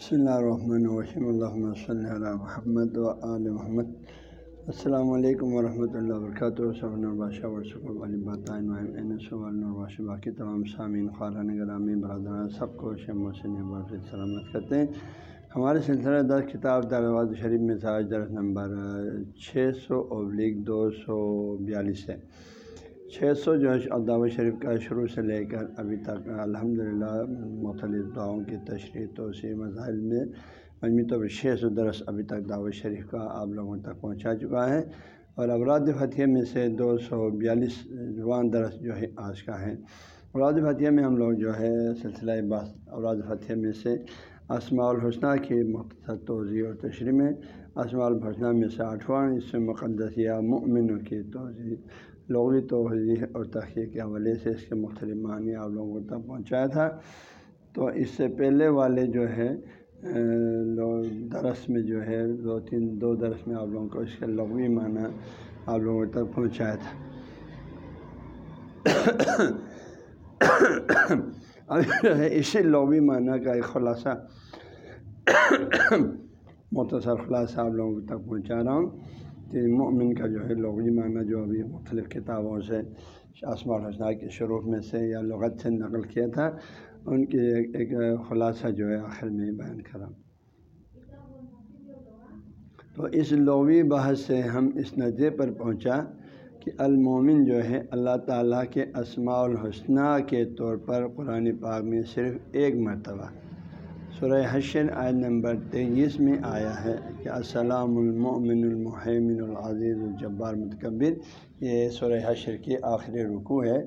بسم اللہ الرحمن الرحیم الحمۃ صلی اللہ محمد و آل محمد السلام علیکم ورحمۃ اللہ وبرکاتہ صبح البادشہ ورثہ علی بات باقی تمام سامعین خارن گرامی برادران سب کو شم سے سلامت کرتے ہیں ہمارے سلسلہ دس کتاب دارواز شریف میں ساج درس نمبر چھ سو ابلیغ دو سو بیالیس ہے۔ چھ سو جو ہے دعوت شریف کا شروع سے لے کر ابھی تک الحمد للہ مختلف دعاؤں کی تشریح، توسیع، مسائل میں مجموعی طور پر چھ سو درس ابھی تک دعوت شریف کا آپ لوگوں تک پہنچا چکا ہے اور ابراد فتح میں سے دو سو بیالیس جوان درس جو ہے، آج کا ہے۔ اوراد فتح میں ہم لوگ جو ہے، سلسلہ باس اوراد فتح میں سے اسماع الحسنہ کی مختصر توضیع اور تشریح میں اسماع الحسنہ میں سے آٹھواں، اس سے مقدس یا مؤمنوں کی توضیع لغوی توضیح اور تحقیق کے حوالے سے اس کے مختلف معنی آپ لوگوں تک پہنچایا تھا۔ تو اس سے پہلے والے جو ہے درس میں جو ہے، دو تین، دو درس میں آپ لوگوں کو اس کے لغوی معنی آپ لوگوں تک پہنچایا تھا۔ ابھی جو ہے، اسی لغوی معنی کا ایک خلاصہ، مختصر خلاصہ آپ لوگوں تک پہنچا رہا ہوں۔ مومن کا جو ہے لغوی معنی جو ابھی مختلف کتابوں سے آسما الحسنہ کے شروع میں سے یا لغت سے نقل کیا تھا، ان کی ایک ایک خلاصہ جو ہے آخر میں بیان کرا۔ تو اس لغوی بحث سے ہم اس نظر پر پہنچا کہ المومن جو ہے اللہ تعالیٰ کے اسماع الحسنہ کے طور پر قرآن پاک میں صرف ایک مرتبہ سورہ حشر آئے نمبر تیئیس میں آیا ہے کہ السلام المؤمن المحمن العزیز الجبار متکبر یہ سورہ حشر کی آخری رکوع ہے۔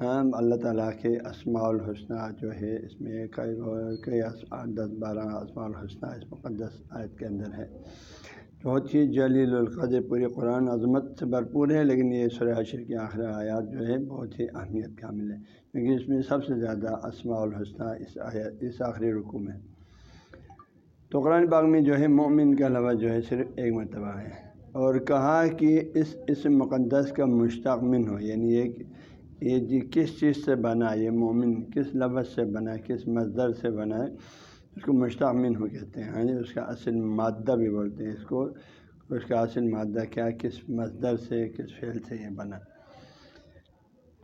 ہم اللہ تعالیٰ کے اسماع الحسنہ جو ہے، اس میں کئی کئی دس بارہ اسماع الحسنہ اس مقدس آیت کے اندر ہے۔ بہت ہی جلیل القدر، پوری قرآن عظمت سے بھرپور ہے، لیکن یہ سورہ حشر کی آخری آیات جو ہے، بہت ہی اہمیت کامل ہے۔ کیونکہ اس میں سب سے زیادہ اسماع الحسنہ اس آیت اس آخری رکوع میں۔ تو قرآن باغ میں جو ہے مومن کا لفظ جو ہے صرف ایک مرتبہ ہے۔ اور کہا کہ اس اس مقدس کا مشتاق من ہو یعنی ایک، یہ جی کس چیز سے بنا، یہ مومن کس لفظ سے بنا، کس مزدر سے بنا ہے اس کو مشتاق من ہو کہتے ہیں۔ ہاں جی اس کا اصل مادہ بھی بولتے ہیں اس کو۔ اس کا اصل مادہ کیا، کس مزدر سے، کس فعل سے یہ بنا۔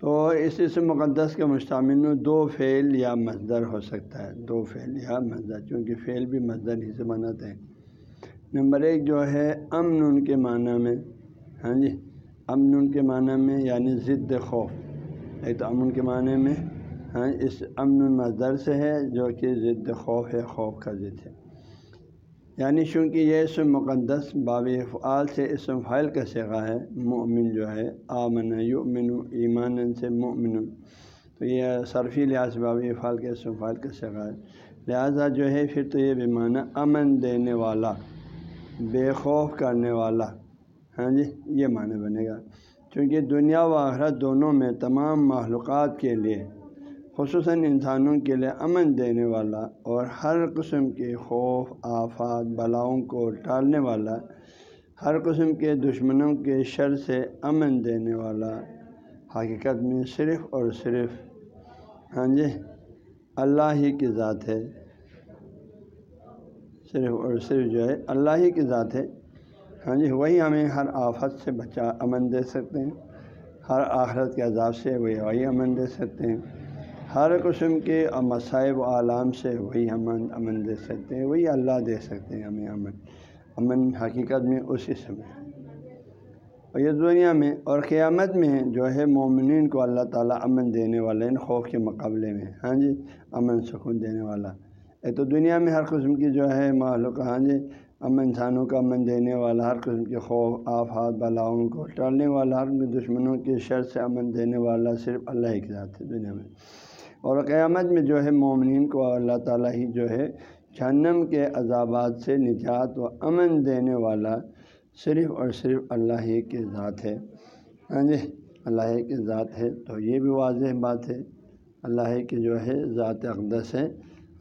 تو اس اس مقدس کے مشتمل دو فعل یا مزدر ہو سکتا ہے، دو فعل یا مزدر چونکہ فعل بھی مزدر ہی سے بناتے ہیں نمبر ایک جو ہے امن ان کے معنی میں ہاں جی امن ان کے معنی میں یعنی ضد خوف۔ ایک تو امن کے معنی میں ہاں اس امن مزدر سے ہے جو کہ ضد خوف ہے، خوف کا ضد ہے۔ یعنی چونکہ یہ اسم مقدس باب فعال سے اسم فائل کا سگا ہے، مؤمن جو ہے، آمن، یؤمن ایمان سے مؤمن۔ تو یہ صرفی لحاظ باب فعال کے اسم فائل کا سگا ہے۔ لہٰذا جو ہے، پھر تو یہ بیمانہ امن دینے والا، بے خوف کرنے والا۔ ہاں جی یہ معنی بنے گا۔ چونکہ دنیا و آخرت دونوں میں تمام معلومات کے لیے خصوصاً انسانوں کے لیے امن دینے والا اور ہر قسم کے خوف، آفات، بلاؤں کو ٹالنے والا، ہر قسم کے دشمنوں کے شر سے امن دینے والا۔ حقیقت میں صرف اور صرف ہاں جی اللہ ہی کی ذات ہے۔ صرف اور صرف جو ہے، اللہ ہی کی ذات ہے۔ ہاں جی وہی ہمیں ہر آفت سے بچا، امن دے سکتے ہیں۔ ہر آخرت کے عذاب سے وہی وہی امن دے سکتے ہیں۔ ہر قسم کے مصائب و عالام سے وہی امن امن دے سکتے ہیں، وہی اللہ دے سکتے ہیں ہمیں امن۔ امن حقیقت میں اسی سمے۔ اور یہ دنیا میں اور قیامت میں جو ہے مومنین کو اللہ تعالیٰ امن دینے والے ان خوف کے مقابلے میں۔ ہاں جی امن سکون دینے والا۔ ایک تو دنیا میں ہر قسم کی جو ہے معلوم ہاں جی امن انسانوں کا امن دینے والا، ہر قسم کے خوف، آفات، بلاؤں کو ٹالنے والا، ہر دشمنوں کے شر سے امن دینے والا صرف اللہ کے ذات ہے دنیا میں۔ اور قیامت میں جو ہے مومنین کو اللہ تعالیٰ ہی جو ہے جہنم کے عذابات سے نجات و امن دینے والا صرف اور صرف اللہ ہی کی ذات ہے۔ ہاں جی اللہ کی ذات ہے تو یہ بھی واضح بات ہے۔ اللہ کی جو ہے ذات اقدس ہے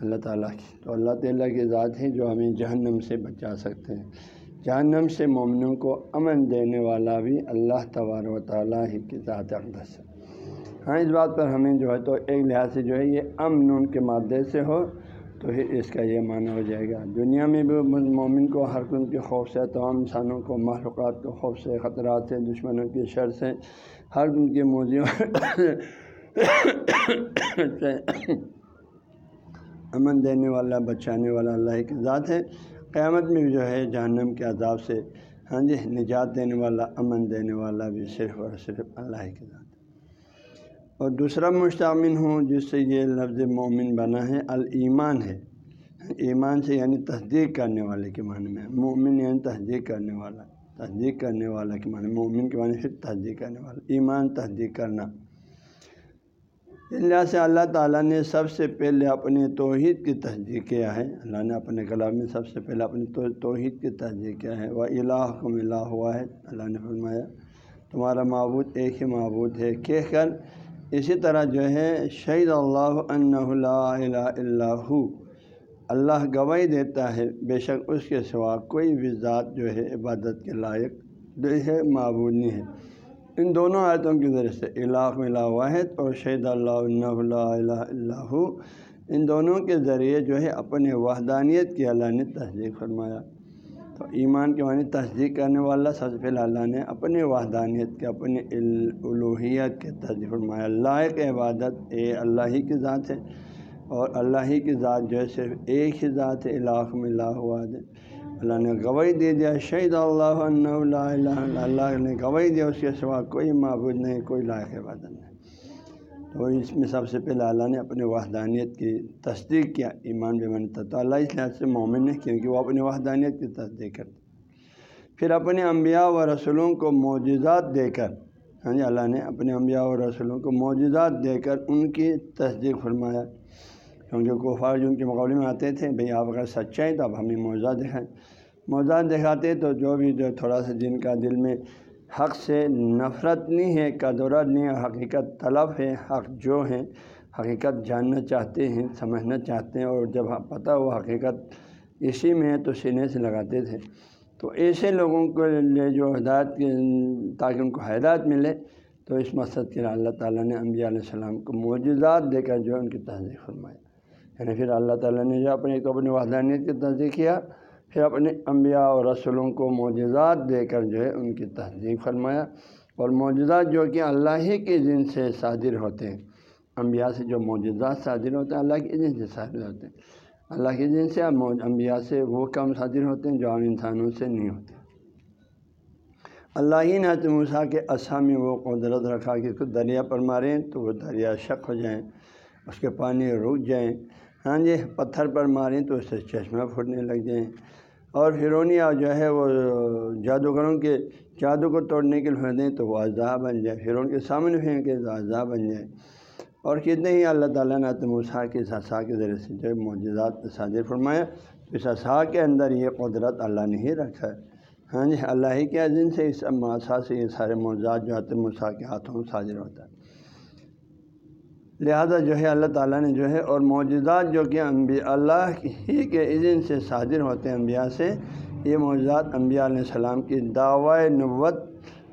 اللہ تعالیٰ کی۔ تو اللہ تعالیٰ کی ذات ہے جو ہمیں جہنم سے بچا سکتے ہیں۔ جہنم سے مومنوں کو امن دینے والا بھی اللہ تبار و تعالیٰ ہی کی ذات اقدس ہے۔ ہاں اس بات پر ہمیں جو ہے تو ایک لحاظ سے جو ہے یہ امن ان کے مادے سے ہو تو پھر اس کا یہ معنی ہو جائے گا۔ دنیا میں بھی مومن کو ہر قسم کے خوف سے، تمام انسانوں کو معلومات کو خوف سے، خطرات سے، دشمنوں کی شر سے، ہر قسم کے موضوع سے امن دینے والا، بچانے والا اللہ کی ذات ہے۔ قیامت میں بھی جو ہے جہنم کے عذاب سے ہاں جی نجات دینے والا، امن دینے والا بھی صرف اور صرف اللہ کی ذات اور دوسرا مشتمن ہوں جس سے یہ لفظ مومن بنا ہے المان ہے۔ ایمان سے یعنی تصدیق کرنے والے کے معنی میں۔ مومن یعنی تصدیق کرنے والا۔ تصدیق کرنے والا کے معنی مومن کے معنی پھر تصدیق کرنے والا۔ ایمان تصدیق کرنا۔ اللہ سے اللہ تعالیٰ نے سب سے پہلے اپنے توحید کی تصدیق کیا ہے۔ اللہ نے اپنے کلام میں سب سے پہلے اپنے توحید کی تصدیق کیا ہے۔ وہ الہ کو ملا ہوا ہے اللہ نے فرمایا، تمہارا معبود ایک ہی معبود ہے۔ کہہ کر اسی طرح جو ہے، شہید اللہ الہ اللہ اللہ گواہی دیتا ہے، بے شک اس کے سوا کوئی بھی ذات جو ہے عبادت کے لائق جو ہے معبود نہیں ہے۔ ان دونوں آیتوں کے ذریعے سے الہ اللہ واحد اور شہید اللہ الہ اللہ ان دونوں کے ذریعے جو ہے اپنے وحدانیت کی اللہ نے تصدیق فرمایا۔ ایمان کے معنی تصدیق کرنے والا سب سے اللہ نے اپنے وحدانیت کے اپنے الوحیت کے تصدیق فرمایا۔ لائق عبادت اے اللہ ہی کی ذات ہے اور اللہ ہی کی ذات جو ہے صرف ایک ہی ذات ہے الہ میں اللہ واحد۔ اللہ نے گواہی دے دیا شہید اللہ اللہ اللہ نے گواہی دیا، اس کے سوا کوئی معبود نہیں، کوئی لائق عبادت نہیں۔ تو اس میں سب سے پہلے اللہ نے اپنے وحدانیت کی تصدیق کیا، ایمان بھی منتا تو اللہ اس لحاظ سے مومن ہے کیونکہ وہ اپنی وحدانیت کی تصدیق کرتے پھر اپنے انبیاء و رسولوں کو معجزات دے کر ہاں جی اللہ نے اپنے انبیاء و رسولوں کو معجزات دے کر ان کی تصدیق فرمایا۔ کیونکہ کفار جو ان کے مقابلے میں آتے تھے بھئی آپ اگر سچائی تو اب ہمیں موضوع دکھائیں۔ موضوع دکھاتے تو جو بھی جو تھوڑا سا جن کا دل میں حق سے نفرت نہیں ہے قدرت نہیں ہے، حقیقت طلب ہے، حق جو ہے، حقیقت جاننا چاہتے ہیں، سمجھنا چاہتے ہیں، اور جب پتہ وہ حقیقت اسی میں ہے تو سینے سے لگاتے تھے۔ تو ایسے لوگوں کو لیے جو ہدایت کے، تاکہ ان کو ہدایت ملے، تو اس مقصد کے لیے اللہ تعالیٰ نے انبیاء علیہ السلام کو معجزات دے کر جو ان کی تصدیق فرمایا یعنی پھر اللہ تعالیٰ نے جو اپنے تو اپنی وحدانیت کی تصدیق کیا پھر اپنے انبیاء اور رسولوں کو معجزات دے کر جو ہے ان کی تصدیق فرمایا اور معجزات جو کہ اللہ ہی کے دن سے صادر ہوتے ہیں۔ انبیاء سے جو معجزات صادر ہوتے ہیں، اللہ کے دن سے صادر ہوتے ہیں۔ اللہ کے دن سے انبیاء سے وہ کم صادر ہوتے ہیں جو عام انسانوں سے نہیں ہوتے۔ اللہ ہی نے موسیٰ کے اصا میں وہ قدرت رکھا کہ اس دریا پر ماریں تو وہ دریا شک ہو جائیں، اس کے پانی رک جائیں۔ ہاں جی پتھر پر ماریں تو اس سے چشمہ پھوٹنے لگ جائیں۔ اور فرونیا جو ہے وہ جادوگروں کے جادو کو توڑنے کے لیے دیں تو وہ اعضاء بن جائے فرون کے سامنے پھینکے تو اعضاء بن جائے۔ اور کتنے ہی اللہ تعالیٰ نے تموسا کے سسا کے ذریعے سے جو ہے معجزات صادر فرمایا۔ اس اصا کے اندر یہ قدرت اللہ نے ہی رکھا ہے۔ ہاں جی اللہ ہی کے عظم سے اس ماسا سے یہ سارے معجزات جو ہے موسا کے ہاتھوں میں ہوتا ہے۔ لہذا جو ہے اللہ تعالیٰ نے جو ہے اور معجزات جو کہ انبیاء اللہ ہی کے عزن سے صادر ہوتے ہیں انبیاء سے، یہ معجزات انبیاء علیہ السلام کی دعوی نوت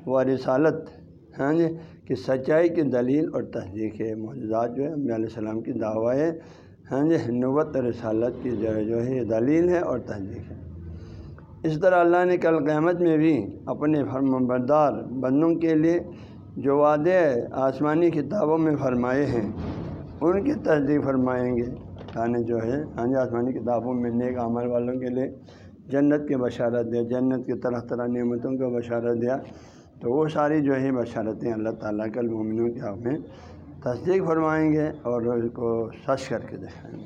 و رسالت ہاں جی کہ سچائی کی دلیل اور تصدیق ہے۔ معجزات جو ہے انبیاء علیہ السلام کی دعوی ہاں جی نوت رسالت کی جو ہے جو ہے یہ دلیل ہے اور تصدیق ہے۔ اس طرح اللہ نے کل قیامت میں بھی اپنے فرم بردار بندوں کے لیے جو وعدے آسمانی کتابوں میں فرمائے ہیں، ان کی تصدیق فرمائیں گے۔ کھانے جو ہے ہاں جی آسمانی کتابوں میں نیک عمل والوں کے لیے جنت کے بشارت دیا، جنت کی طرح طرح نعمتوں کو بشارت دیا۔ تو وہ ساری جو ہے بشارتیں اللہ تعالیٰ کے المومنوں کے آپ میں تصدیق فرمائیں گے اور اس کو سچ کر کے دکھائیں گے۔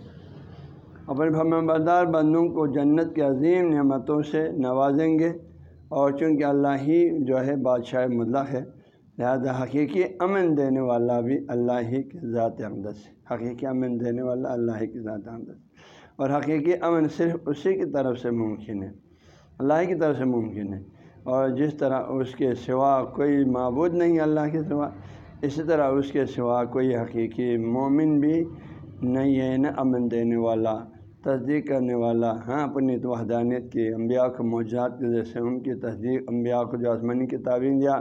اپنے بردار بندوں کو جنت کے عظیم نعمتوں سے نوازیں گے اور چونکہ اللہ ہی جو ہے بادشاہ مطلق ہے لہٰذا حقیقی امن دینے والا بھی اللہ ہی کی ذات اقدس ہے۔ حقیقی امن دینے والا اللہ ہی کی ذات اقدس اور حقیقی امن صرف اسی کی طرف سے ممکن ہے۔ اللہ کی طرف سے ممکن ہے۔ اور جس طرح اس کے سوا کوئی معبود نہیں اللہ کے سوا، اسی طرح اس کے سوا کوئی حقیقی مومن بھی نہیں ہے، نہ امن دینے والا تصدیق کرنے والا ہاں اپنی وحدانیت کی انبیاء کو موجات کے ذریعے سے ان کی تصدیق، انبیاء کو جو آسمانی کتابیں دیا،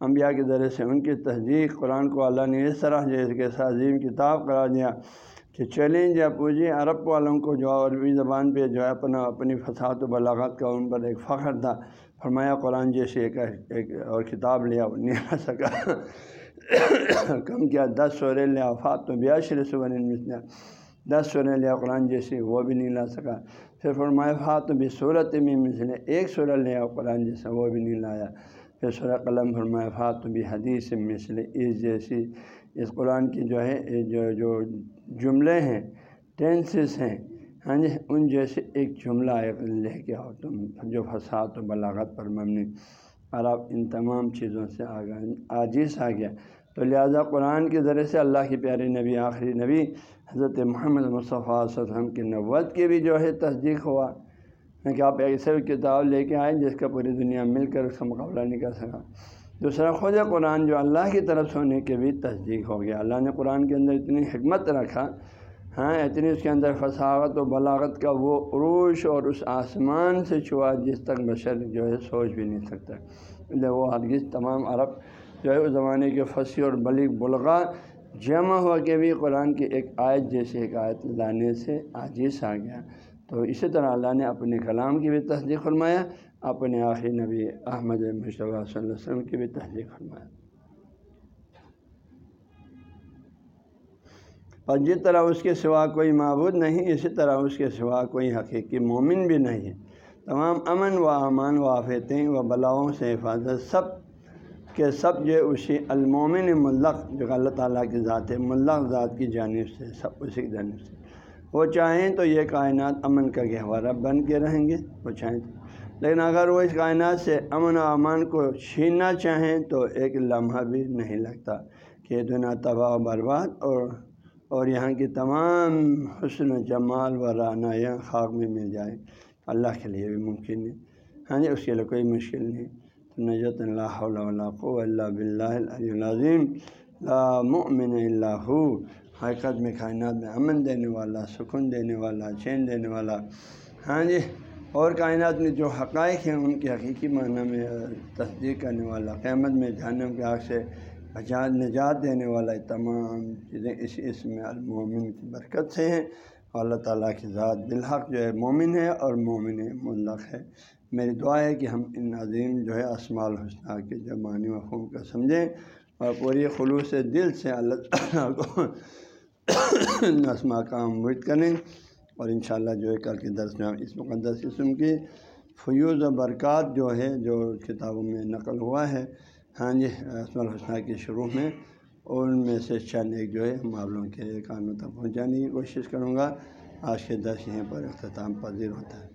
انبیاء کے ذریعے سے ان کی تصدیق، قرآن کو اللہ نے اس طرح جیسے کہ عظیم کتاب قرار دیا کہ چیلنج یا پوجی عرب والوں کو جو عربی زبان پہ جو ہے اپنا، اپنی فساد و بلاغت کا ان پر ایک فخر تھا۔ فرمایا قرآن جیسے ایک ایک اور کتاب لیا وہ نہیں آ سکا۔ کم کیا، دس سورے لیا فات تو بیاشر سور دس سورے لیا قرآن جیسے وہ بھی نہیں لا سکا۔ پھر فرمایا فات بھی صورت میں مثل ایک سورہ لیا قرآن جیسا وہ بھی نہیں لایا۔ پھر سورہ قلم فرمایا فات بھی حدیث مثل اس جیسی۔ اس قرآن کی جو ہے جو جو جملے ہیں ٹینسز ہیں ہاں جی ان جیسے ایک جملہ ایک لے کے آؤ تم، جو فساد و بلاغت پر مبنی۔ اور آپ ان تمام چیزوں سے آگا عاجز آ گیا۔ تو لہٰذا قرآن کے ذریعے سے اللہ کی پیاری نبی، آخری نبی حضرت محمد مصطفیٰ وسلم کی نوت کی بھی جو ہے تصدیق ہوا۔ کہ آپ ایسے کتاب لے کے آئے جس کا پوری دنیا مل کر اس کا مقابلہ نہیں کر سکا۔ دوسرا، خود قرآن جو اللہ کی طرف سے ہونے کے بھی تصدیق ہو گیا۔ اللہ نے قرآن کے اندر اتنی حکمت رکھا ہاں اتنی اس کے اندر فساغت و بلاغت کا وہ عروش اور اس آسمان سے چھوا جس تک بشر جو ہے سوچ بھی نہیں سکتا۔ وہ ہرگز تمام عرب جو ہے اس زمانے کے فصیح اور بلیغ بلغا جمع ہوا کے بھی قرآن کی ایک آیت جیسے ایک آیت لانے سے عاجز آ گیا۔ تو اسی طرح اللہ نے اپنے کلام کی بھی تصدیق فرمایا، اپنے آخری نبی احمد مشتبہ صلی اللہ علیہ وسلم کی بھی تصدیق فرمایا۔ اور جس طرح اس کے سوا کوئی معبود نہیں، اسی طرح اس کے سوا کوئی حقیقی مومن بھی نہیں۔ تمام امن و امان و آفتیں و بلاؤں سے حفاظت سب کے سب جو اسی المومن ملق جو اللہ تعالیٰ کی ذات ہے ملق ذات کی جانب سے، سب اسی کی جانب سے۔ وہ چاہیں تو یہ کائنات امن کا گہوارہ بن کے رہیں گے، وہ چاہیں تو۔ لیکن اگر وہ اس کائنات سے امن و امان کو چھیننا چاہیں تو ایک لمحہ بھی نہیں لگتا کہ دنیا تباہ و برباد اور اور یہاں کی تمام حسن و جمال و رانایاں خاک میں مل جائے اللہ کے لیے بھی ممکن ہے۔ ہاں جی اس کے لیے کوئی مشکل نہیں۔ نجت اللہ اللہ بلّہ العظیم. لا مؤمن اللہ حقیقت میں کائنات میں امن دینے والا، سکون دینے والا، چین دینے والا. ہاں جی اور کائنات میں جو حقائق ہیں، ان کے حقیقی معنی میں تصدیق کرنے والا، قیامت میں جہنم کے آگ سے بچا نجات دینے والا تمام چیزیں اس اس میں المومن کی برکت سے ہیں۔ اور اللہ تعالیٰ کی ذات بالحق جو ہے، مومن ہے اور مومن ملق ہے۔ میری دعا ہے کہ ہم ان عظیم جو ہے اسماع الحسنہ کے جو معنی مفہوم کا سمجھیں اور پوری خلوص دل سے اللہ تعالیٰ کو اسما کا مرد کریں اور انشاءاللہ جو ہے کل کے درس میں اس مقدس قسم کی فیوز و برکات جو ہے جو کتابوں میں نقل ہوا ہے ہاں جی اسم الحسنہ کے شروع میں ان میں سے چند ایک جو ہے معاملوں کے کانوں تک پہنچانے کی کوشش کروں گا۔ آج کے درس یہیں پر اختتام پذیر ہوتا ہے۔